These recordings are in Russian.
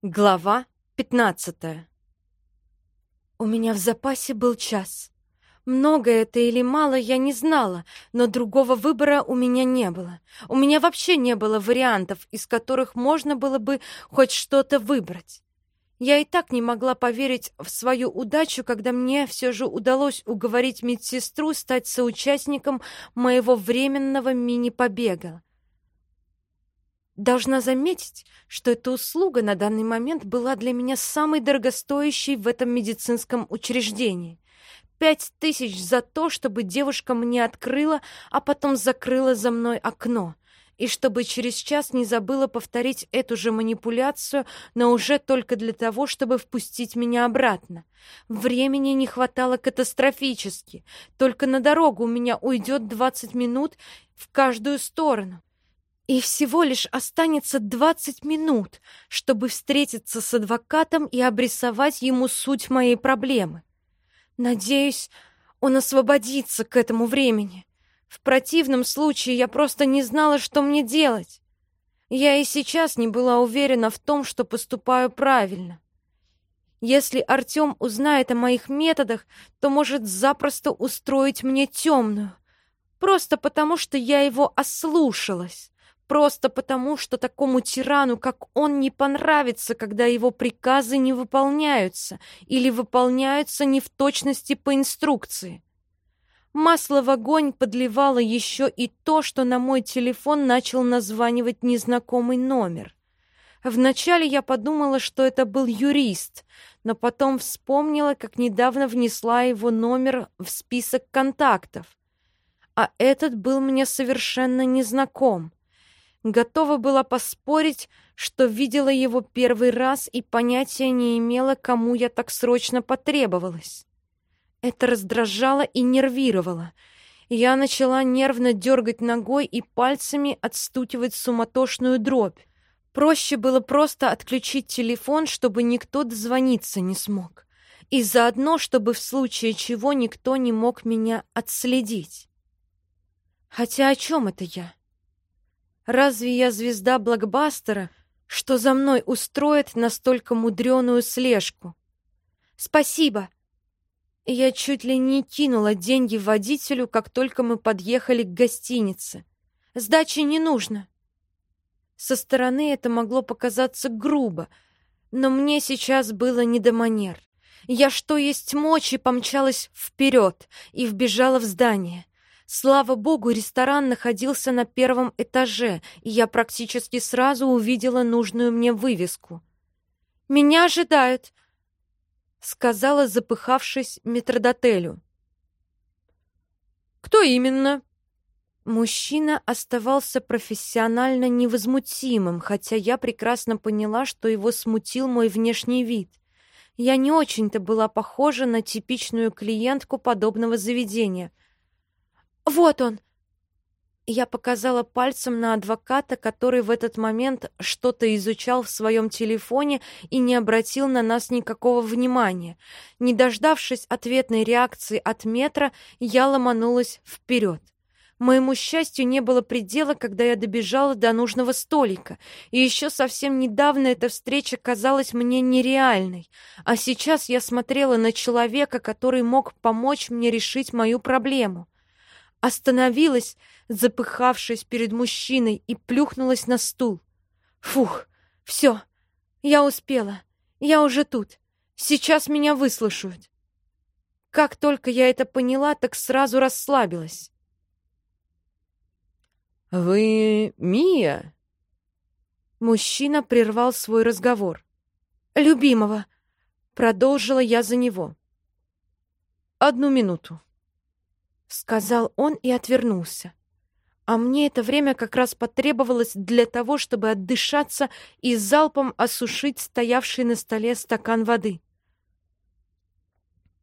Глава пятнадцатая У меня в запасе был час. Много это или мало, я не знала, но другого выбора у меня не было. У меня вообще не было вариантов, из которых можно было бы хоть что-то выбрать. Я и так не могла поверить в свою удачу, когда мне все же удалось уговорить медсестру стать соучастником моего временного мини-побега. Должна заметить, что эта услуга на данный момент была для меня самой дорогостоящей в этом медицинском учреждении. Пять тысяч за то, чтобы девушка мне открыла, а потом закрыла за мной окно, и чтобы через час не забыла повторить эту же манипуляцию, но уже только для того, чтобы впустить меня обратно. Времени не хватало катастрофически. Только на дорогу у меня уйдет двадцать минут в каждую сторону. И всего лишь останется двадцать минут, чтобы встретиться с адвокатом и обрисовать ему суть моей проблемы. Надеюсь, он освободится к этому времени. В противном случае я просто не знала, что мне делать. Я и сейчас не была уверена в том, что поступаю правильно. Если Артем узнает о моих методах, то может запросто устроить мне темную. Просто потому, что я его ослушалась. Просто потому, что такому тирану, как он, не понравится, когда его приказы не выполняются или выполняются не в точности по инструкции. Масло в огонь подливало еще и то, что на мой телефон начал названивать незнакомый номер. Вначале я подумала, что это был юрист, но потом вспомнила, как недавно внесла его номер в список контактов. А этот был мне совершенно незнаком. Готова была поспорить, что видела его первый раз и понятия не имела, кому я так срочно потребовалась. Это раздражало и нервировало. Я начала нервно дергать ногой и пальцами отстукивать суматошную дробь. Проще было просто отключить телефон, чтобы никто дозвониться не смог. И заодно, чтобы в случае чего никто не мог меня отследить. Хотя о чем это я? Разве я звезда блокбастера, что за мной устроит настолько мудреную слежку? Спасибо. Я чуть ли не кинула деньги водителю, как только мы подъехали к гостинице. Сдачи не нужно. Со стороны это могло показаться грубо, но мне сейчас было не до манер. Я что есть мочи помчалась вперед и вбежала в здание. Слава богу, ресторан находился на первом этаже, и я практически сразу увидела нужную мне вывеску. «Меня ожидают!» — сказала, запыхавшись метрдотелю. «Кто именно?» Мужчина оставался профессионально невозмутимым, хотя я прекрасно поняла, что его смутил мой внешний вид. Я не очень-то была похожа на типичную клиентку подобного заведения — «Вот он!» Я показала пальцем на адвоката, который в этот момент что-то изучал в своем телефоне и не обратил на нас никакого внимания. Не дождавшись ответной реакции от метра, я ломанулась вперед. Моему счастью не было предела, когда я добежала до нужного столика, и еще совсем недавно эта встреча казалась мне нереальной, а сейчас я смотрела на человека, который мог помочь мне решить мою проблему остановилась, запыхавшись перед мужчиной, и плюхнулась на стул. Фух, все, я успела, я уже тут, сейчас меня выслушают. Как только я это поняла, так сразу расслабилась. «Вы Мия?» Мужчина прервал свой разговор. «Любимого!» — продолжила я за него. «Одну минуту». — сказал он и отвернулся. А мне это время как раз потребовалось для того, чтобы отдышаться и залпом осушить стоявший на столе стакан воды.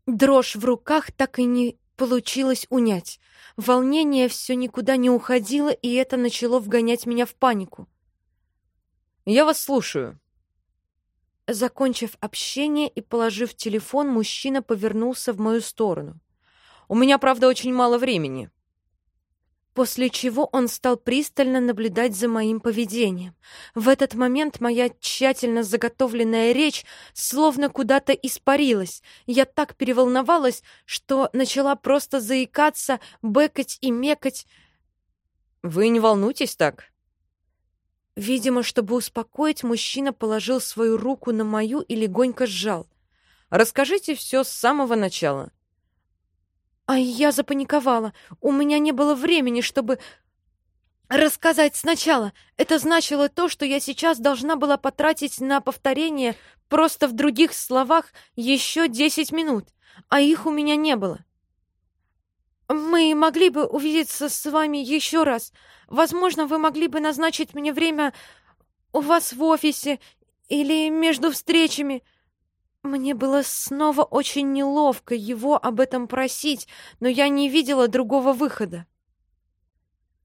Дрожь в руках так и не получилось унять. Волнение все никуда не уходило, и это начало вгонять меня в панику. «Я вас слушаю». Закончив общение и положив телефон, мужчина повернулся в мою сторону. У меня, правда, очень мало времени». после чего он стал пристально наблюдать за моим поведением. В этот момент моя тщательно заготовленная речь словно куда-то испарилась. Я так переволновалась, что начала просто заикаться, бэкать и мекать. «Вы не волнуйтесь так?» Видимо, чтобы успокоить, мужчина положил свою руку на мою и легонько сжал. «Расскажите все с самого начала. А я запаниковала. У меня не было времени, чтобы рассказать сначала. Это значило то, что я сейчас должна была потратить на повторение просто в других словах еще десять минут, а их у меня не было. Мы могли бы увидеться с вами еще раз. Возможно, вы могли бы назначить мне время у вас в офисе или между встречами. Мне было снова очень неловко его об этом просить, но я не видела другого выхода.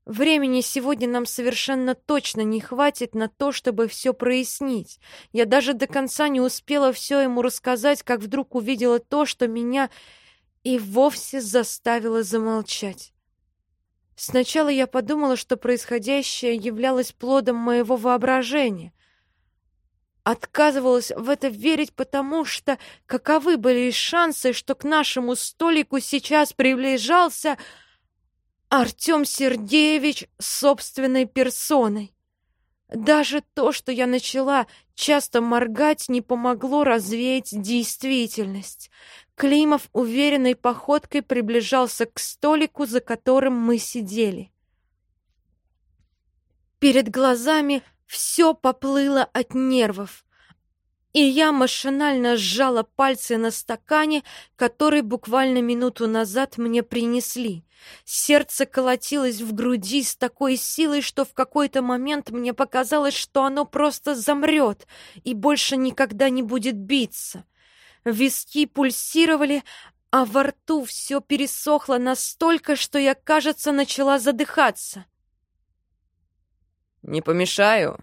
Времени сегодня нам совершенно точно не хватит на то, чтобы все прояснить. Я даже до конца не успела все ему рассказать, как вдруг увидела то, что меня и вовсе заставило замолчать. Сначала я подумала, что происходящее являлось плодом моего воображения, Отказывалась в это верить, потому что каковы были шансы, что к нашему столику сейчас приближался Артем Сергеевич собственной персоной. Даже то, что я начала часто моргать, не помогло развеять действительность. Климов уверенной походкой приближался к столику, за которым мы сидели. Перед глазами все поплыло от нервов, и я машинально сжала пальцы на стакане, который буквально минуту назад мне принесли. Сердце колотилось в груди с такой силой, что в какой-то момент мне показалось, что оно просто замрет и больше никогда не будет биться. Виски пульсировали, а во рту все пересохло настолько, что я, кажется, начала задыхаться. «Не помешаю?»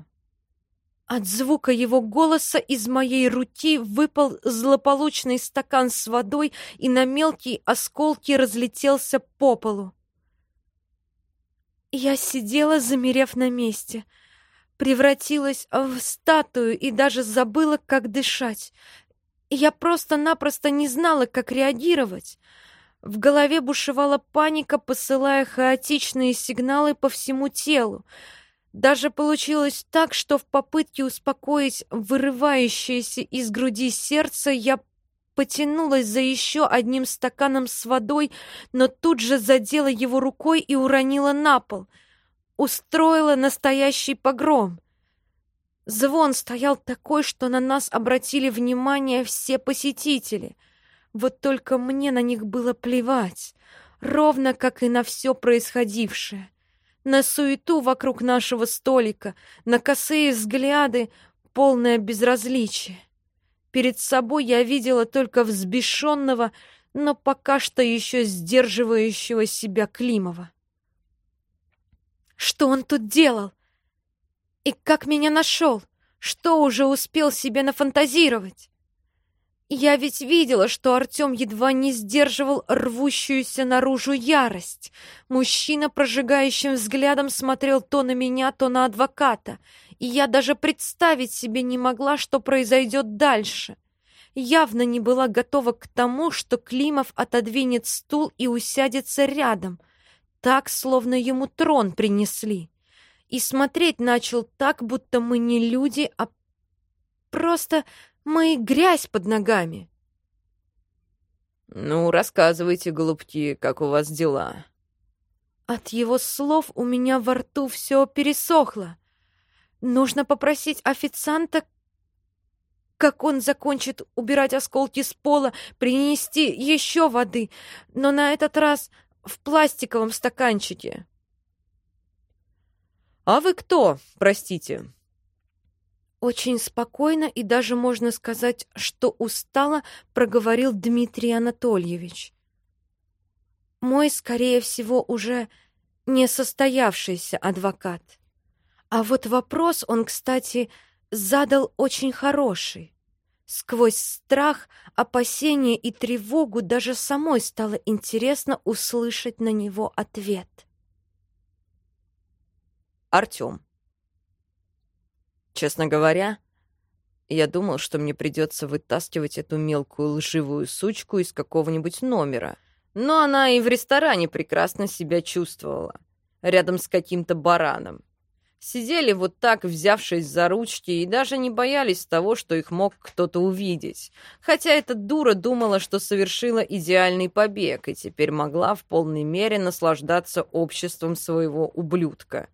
От звука его голоса из моей руки выпал злополучный стакан с водой и на мелкие осколки разлетелся по полу. Я сидела, замерев на месте, превратилась в статую и даже забыла, как дышать. Я просто-напросто не знала, как реагировать. В голове бушевала паника, посылая хаотичные сигналы по всему телу. Даже получилось так, что в попытке успокоить вырывающееся из груди сердце я потянулась за еще одним стаканом с водой, но тут же задела его рукой и уронила на пол. Устроила настоящий погром. Звон стоял такой, что на нас обратили внимание все посетители. Вот только мне на них было плевать, ровно как и на все происходившее на суету вокруг нашего столика, на косые взгляды, полное безразличие. Перед собой я видела только взбешенного, но пока что еще сдерживающего себя Климова. Что он тут делал? И как меня нашел? Что уже успел себе нафантазировать? Я ведь видела, что Артем едва не сдерживал рвущуюся наружу ярость. Мужчина прожигающим взглядом смотрел то на меня, то на адвоката, и я даже представить себе не могла, что произойдет дальше. Явно не была готова к тому, что Климов отодвинет стул и усядется рядом, так, словно ему трон принесли. И смотреть начал так, будто мы не люди, а просто мы грязь под ногами. Ну, рассказывайте, голубки, как у вас дела. От его слов у меня во рту все пересохло. Нужно попросить официанта, как он закончит убирать осколки с пола, принести еще воды, но на этот раз в пластиковом стаканчике. «А вы кто, простите?» Очень спокойно и даже можно сказать, что устало проговорил Дмитрий Анатольевич. Мой, скорее всего, уже не состоявшийся адвокат. А вот вопрос он, кстати, задал очень хороший. Сквозь страх, опасение и тревогу даже самой стало интересно услышать на него ответ. Артём. Честно говоря, я думал, что мне придется вытаскивать эту мелкую лживую сучку из какого-нибудь номера. Но она и в ресторане прекрасно себя чувствовала. Рядом с каким-то бараном. Сидели вот так, взявшись за ручки, и даже не боялись того, что их мог кто-то увидеть. Хотя эта дура думала, что совершила идеальный побег, и теперь могла в полной мере наслаждаться обществом своего ублюдка.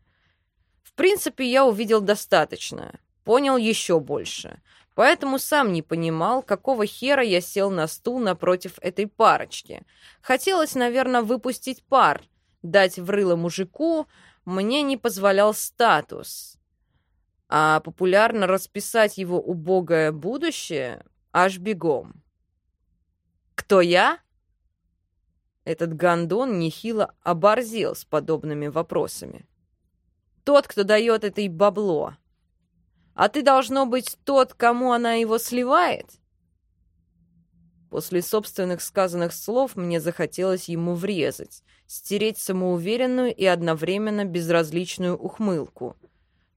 В принципе, я увидел достаточно, понял еще больше. Поэтому сам не понимал, какого хера я сел на стул напротив этой парочки. Хотелось, наверное, выпустить пар, дать в рыло мужику, мне не позволял статус. А популярно расписать его убогое будущее аж бегом. Кто я? Этот гондон нехило оборзел с подобными вопросами. Тот, кто дает этой бабло. А ты должно быть тот, кому она его сливает? После собственных сказанных слов мне захотелось ему врезать, стереть самоуверенную и одновременно безразличную ухмылку.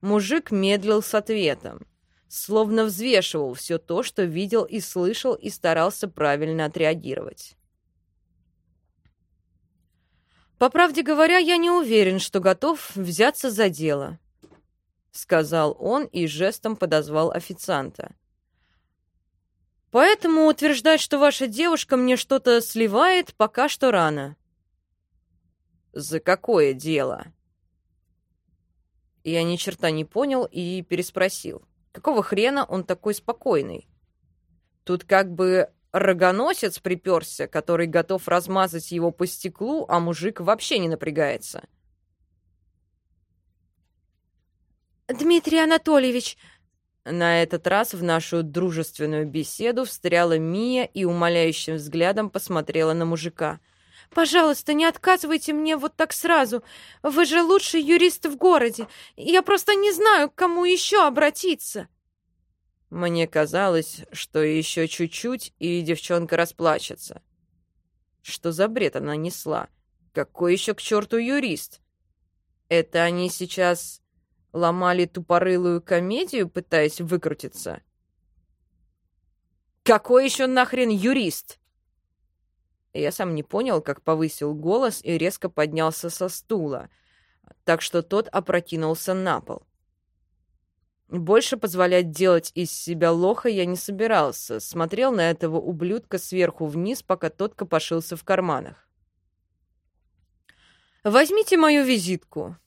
Мужик медлил с ответом, словно взвешивал все то, что видел и слышал, и старался правильно отреагировать. «По правде говоря, я не уверен, что готов взяться за дело», — сказал он и жестом подозвал официанта. «Поэтому утверждать, что ваша девушка мне что-то сливает, пока что рано». «За какое дело?» Я ни черта не понял и переспросил. Какого хрена он такой спокойный? Тут как бы рогоносец приперся, который готов размазать его по стеклу, а мужик вообще не напрягается. «Дмитрий Анатольевич!» На этот раз в нашу дружественную беседу встряла Мия и умоляющим взглядом посмотрела на мужика — Пожалуйста, не отказывайте мне вот так сразу. Вы же лучший юрист в городе. Я просто не знаю, к кому еще обратиться». Мне казалось, что еще чуть-чуть, и девчонка расплачется. Что за бред она несла? Какой еще к черту юрист? Это они сейчас ломали тупорылую комедию, пытаясь выкрутиться? Какой еще нахрен юрист? Я сам не понял, как повысил голос и резко поднялся со стула, так что тот опрокинулся на пол. Больше позволять делать из себя лоха я не собирался, смотрел на этого ублюдка сверху вниз, пока тот копошился в карманах. «Возьмите мою визитку».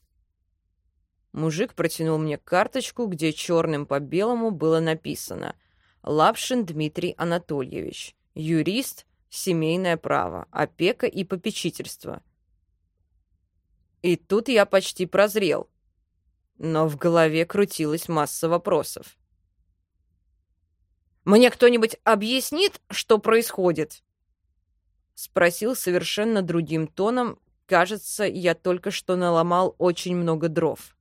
Мужик протянул мне карточку, где черным по белому было написано «Лапшин Дмитрий Анатольевич, юрист, семейное право, опека и попечительство. И тут я почти прозрел, но в голове крутилась масса вопросов. «Мне кто-нибудь объяснит, что происходит?» Спросил совершенно другим тоном. Кажется, я только что наломал очень много дров.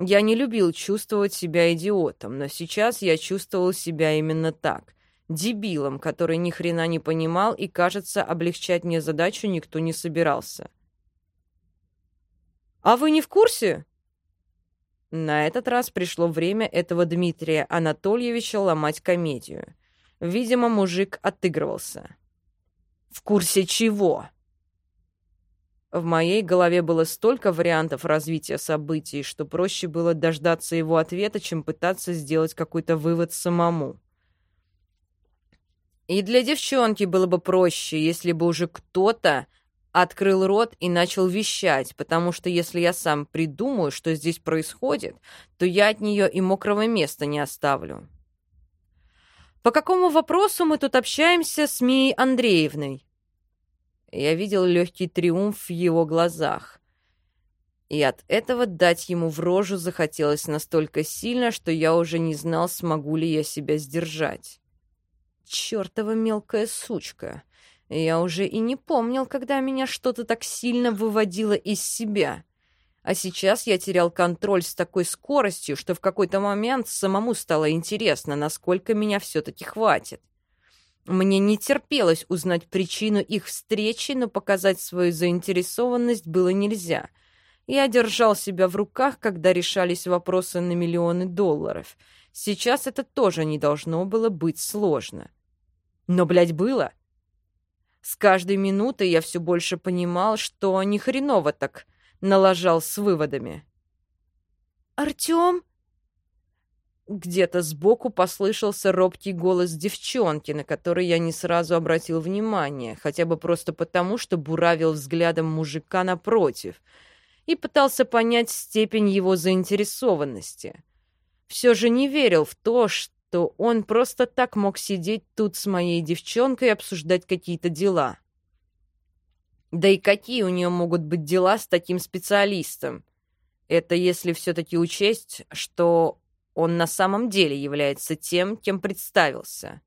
Я не любил чувствовать себя идиотом, но сейчас я чувствовал себя именно так дебилом, который ни хрена не понимал и, кажется, облегчать мне задачу никто не собирался. «А вы не в курсе?» На этот раз пришло время этого Дмитрия Анатольевича ломать комедию. Видимо, мужик отыгрывался. «В курсе чего?» В моей голове было столько вариантов развития событий, что проще было дождаться его ответа, чем пытаться сделать какой-то вывод самому. И для девчонки было бы проще, если бы уже кто-то открыл рот и начал вещать, потому что если я сам придумаю, что здесь происходит, то я от нее и мокрого места не оставлю. По какому вопросу мы тут общаемся с Мией Андреевной? Я видел легкий триумф в его глазах. И от этого дать ему в рожу захотелось настолько сильно, что я уже не знал, смогу ли я себя сдержать. Чёртова мелкая сучка. Я уже и не помнил, когда меня что-то так сильно выводило из себя. А сейчас я терял контроль с такой скоростью, что в какой-то момент самому стало интересно, насколько меня все-таки хватит. Мне не терпелось узнать причину их встречи, но показать свою заинтересованность было нельзя. Я держал себя в руках, когда решались вопросы на миллионы долларов. Сейчас это тоже не должно было быть сложно. Но, блядь, было. С каждой минутой я все больше понимал, что ни хреново так налажал с выводами. «Артём?» Где-то сбоку послышался робкий голос девчонки, на который я не сразу обратил внимание, хотя бы просто потому, что буравил взглядом мужика напротив и пытался понять степень его заинтересованности. Все же не верил в то, что он просто так мог сидеть тут с моей девчонкой и обсуждать какие-то дела. Да и какие у нее могут быть дела с таким специалистом? Это если все-таки учесть, что он на самом деле является тем, кем представился.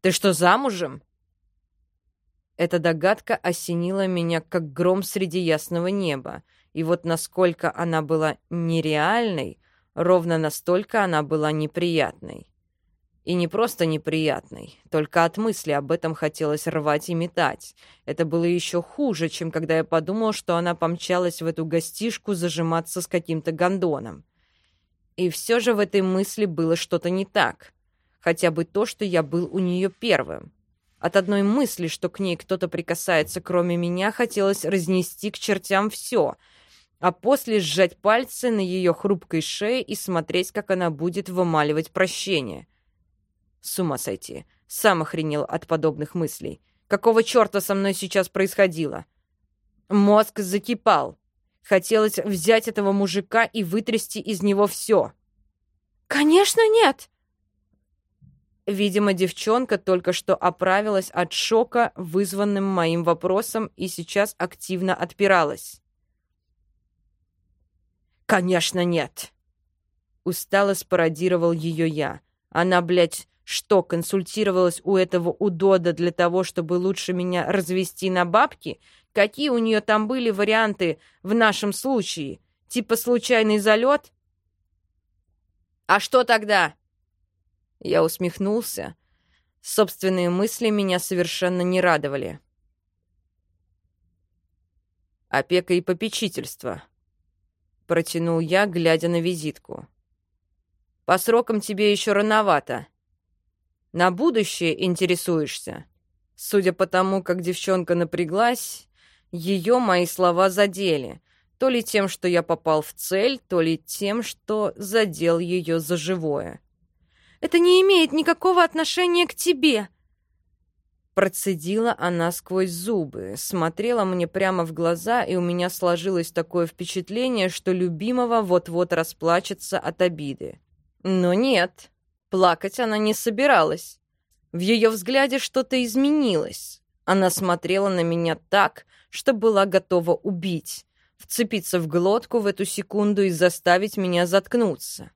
«Ты что, замужем?» Эта догадка осенила меня, как гром среди ясного неба, и вот насколько она была нереальной, ровно настолько она была неприятной. И не просто неприятной, только от мысли об этом хотелось рвать и метать. Это было еще хуже, чем когда я подумал, что она помчалась в эту гостишку зажиматься с каким-то гондоном. И все же в этой мысли было что-то не так. Хотя бы то, что я был у нее первым. От одной мысли, что к ней кто-то прикасается, кроме меня, хотелось разнести к чертям все, а после сжать пальцы на ее хрупкой шее и смотреть, как она будет вымаливать прощение — с ума сойти. Сам охренел от подобных мыслей. Какого черта со мной сейчас происходило? Мозг закипал. Хотелось взять этого мужика и вытрясти из него все. «Конечно нет!» Видимо, девчонка только что оправилась от шока, вызванным моим вопросом, и сейчас активно отпиралась. «Конечно нет!» Устало спародировал ее я. Она, блядь, что, консультировалась у этого удода для того, чтобы лучше меня развести на бабки? Какие у нее там были варианты в нашем случае? Типа случайный залет? А что тогда? Я усмехнулся. Собственные мысли меня совершенно не радовали. Опека и попечительство. Протянул я, глядя на визитку. По срокам тебе еще рановато. На будущее интересуешься?» Судя по тому, как девчонка напряглась, ее мои слова задели. То ли тем, что я попал в цель, то ли тем, что задел ее за живое. «Это не имеет никакого отношения к тебе!» Процедила она сквозь зубы, смотрела мне прямо в глаза, и у меня сложилось такое впечатление, что любимого вот-вот расплачется от обиды. Но нет, Плакать она не собиралась. В ее взгляде что-то изменилось. Она смотрела на меня так, что была готова убить, вцепиться в глотку в эту секунду и заставить меня заткнуться.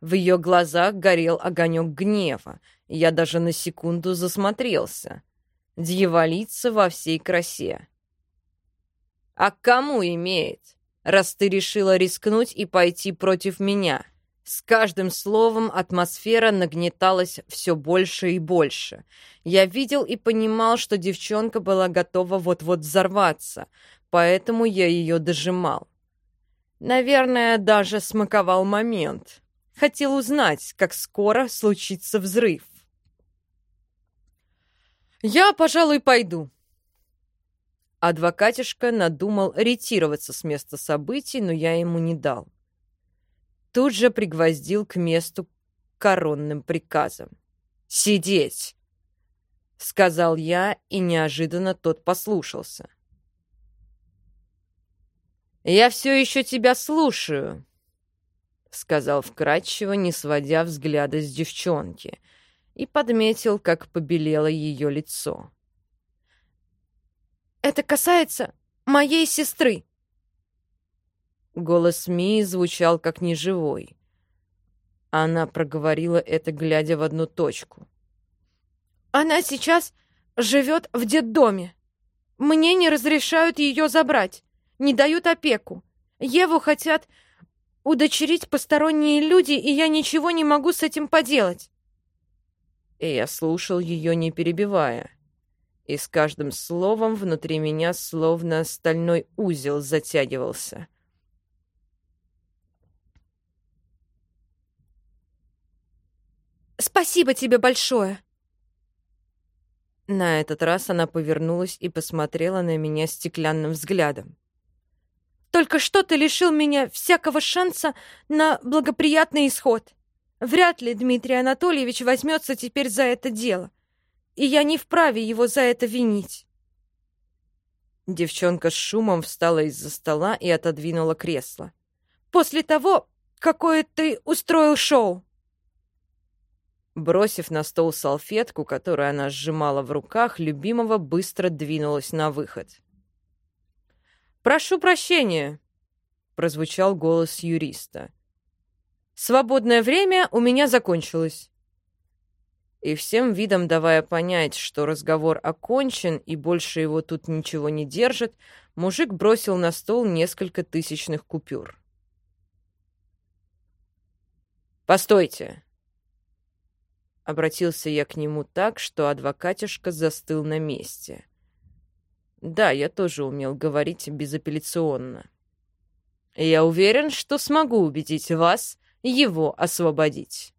В ее глазах горел огонек гнева, и я даже на секунду засмотрелся. Дьяволица во всей красе. «А кому имеет, раз ты решила рискнуть и пойти против меня?» С каждым словом атмосфера нагнеталась все больше и больше. Я видел и понимал, что девчонка была готова вот-вот взорваться, поэтому я ее дожимал. Наверное, даже смаковал момент. Хотел узнать, как скоро случится взрыв. «Я, пожалуй, пойду», Адвокатишка надумал ретироваться с места событий, но я ему не дал тут же пригвоздил к месту коронным приказом. «Сидеть!» — сказал я, и неожиданно тот послушался. «Я все еще тебя слушаю», — сказал вкратчиво, не сводя взгляда с девчонки, и подметил, как побелело ее лицо. «Это касается моей сестры», Голос Мии звучал как неживой. Она проговорила это, глядя в одну точку. «Она сейчас живет в детдоме. Мне не разрешают ее забрать, не дают опеку. Еву хотят удочерить посторонние люди, и я ничего не могу с этим поделать». И я слушал ее, не перебивая. И с каждым словом внутри меня словно стальной узел затягивался. «Спасибо тебе большое!» На этот раз она повернулась и посмотрела на меня стеклянным взглядом. «Только что ты лишил меня всякого шанса на благоприятный исход. Вряд ли Дмитрий Анатольевич возьмется теперь за это дело, и я не вправе его за это винить». Девчонка с шумом встала из-за стола и отодвинула кресло. «После того, какое ты устроил шоу!» Бросив на стол салфетку, которую она сжимала в руках, любимого быстро двинулась на выход. «Прошу прощения», — прозвучал голос юриста. «Свободное время у меня закончилось». И всем видом давая понять, что разговор окончен и больше его тут ничего не держит, мужик бросил на стол несколько тысячных купюр. «Постойте!» Обратился я к нему так, что адвокатишка застыл на месте. Да, я тоже умел говорить безапелляционно. Я уверен, что смогу убедить вас его освободить.